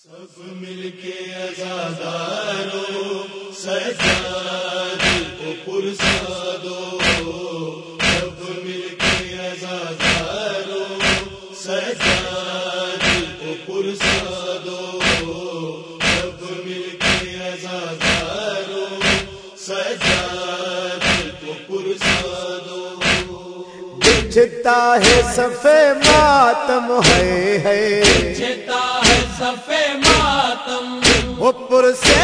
سب مل کے ازادارو سجاد کو پرسا دو سب مل کے ازادارو سجاد کو پرسا دو سب مل کے ازادارو سجاد کو پرسا دو بچھتا ہے صفے ماتم ہے ہے جتا ہے صفے ماتم۔ اوپر سے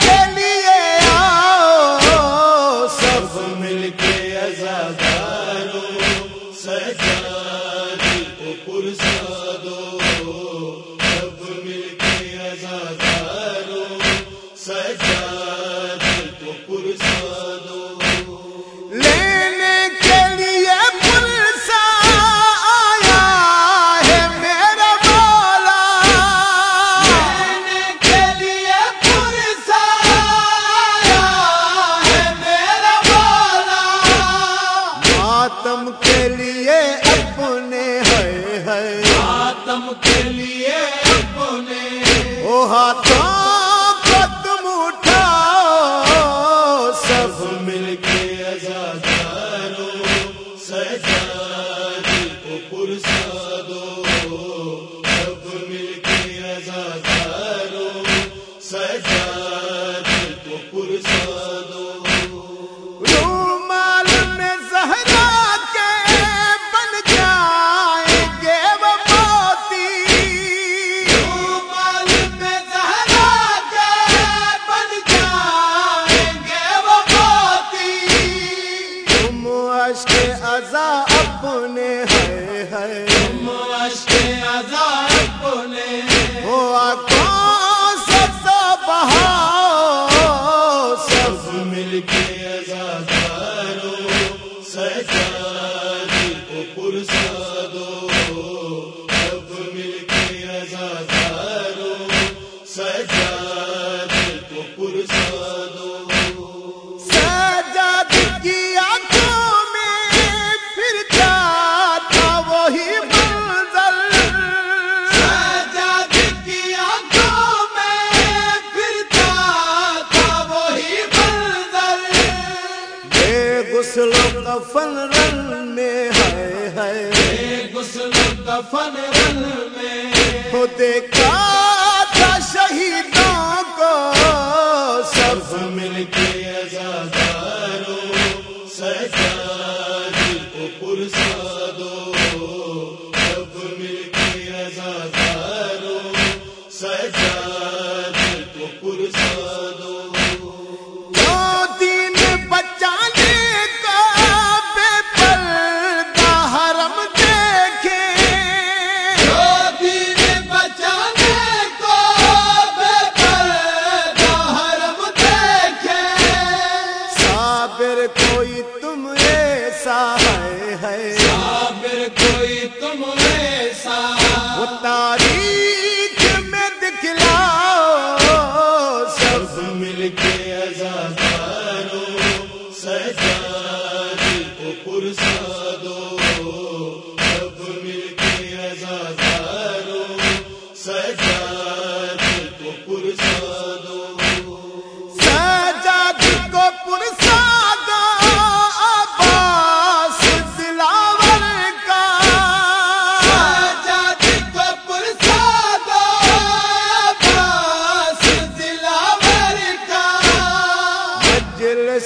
کے لیے آؤ، سب مل کے ازادارو سجاد کو پرسا دو سب مل کے کو پرسا دو آتم کے لیے اپنے وہ ہاتھوں کو تم اٹھاؤ، سب مل کے ازادارو سجاد کو پرسا دو دفن و رن میں ہے ہے غسل دفن رن میں ہو دیکھا تھا شہیدوں کو سب۔ مل کے ازادارو تاریخ میں دکھلاؤ سب مل کے ازادارو سجاد کو پرسا دو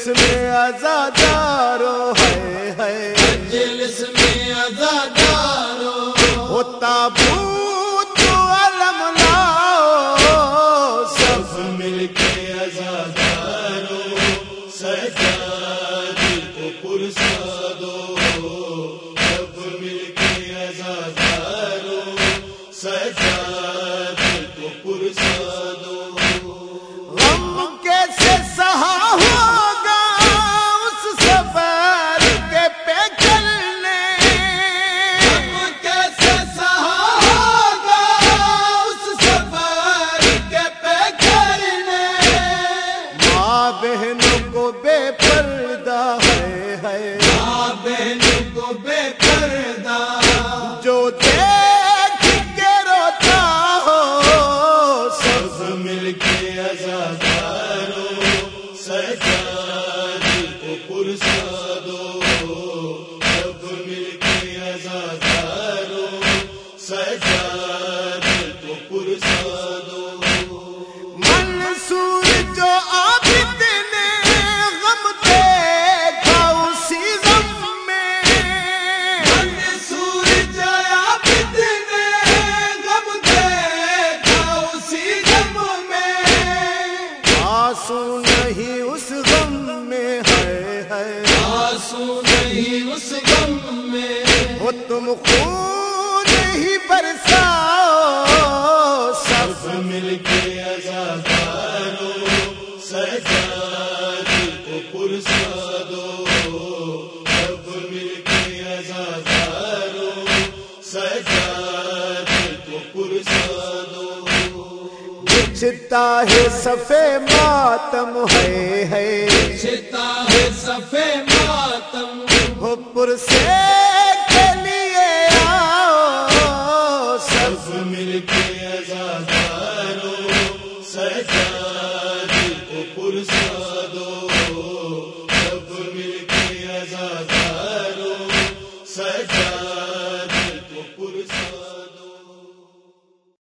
مجلس میں آزادارو ہے ہے مجلس میں آزادارو ہو تابوت تو علم لاؤ۔ سب مل کے آزادارو سجاد کو پرسا دو سب مل کے آزادارو سجاد ہے۔ جو دیکھ کے روتا ہو سب مل کے آزاد سرکار کو پرسار تم خون ہی برساؤ سب مل کے ازادارو سجاد کو پرسا دو سب مل کے ازادارو سجاد کو پرسا دو ہے صفے ماتم ہے ہے۔ چتا ہے صفے ماتم۔ وہ پرسے پرسا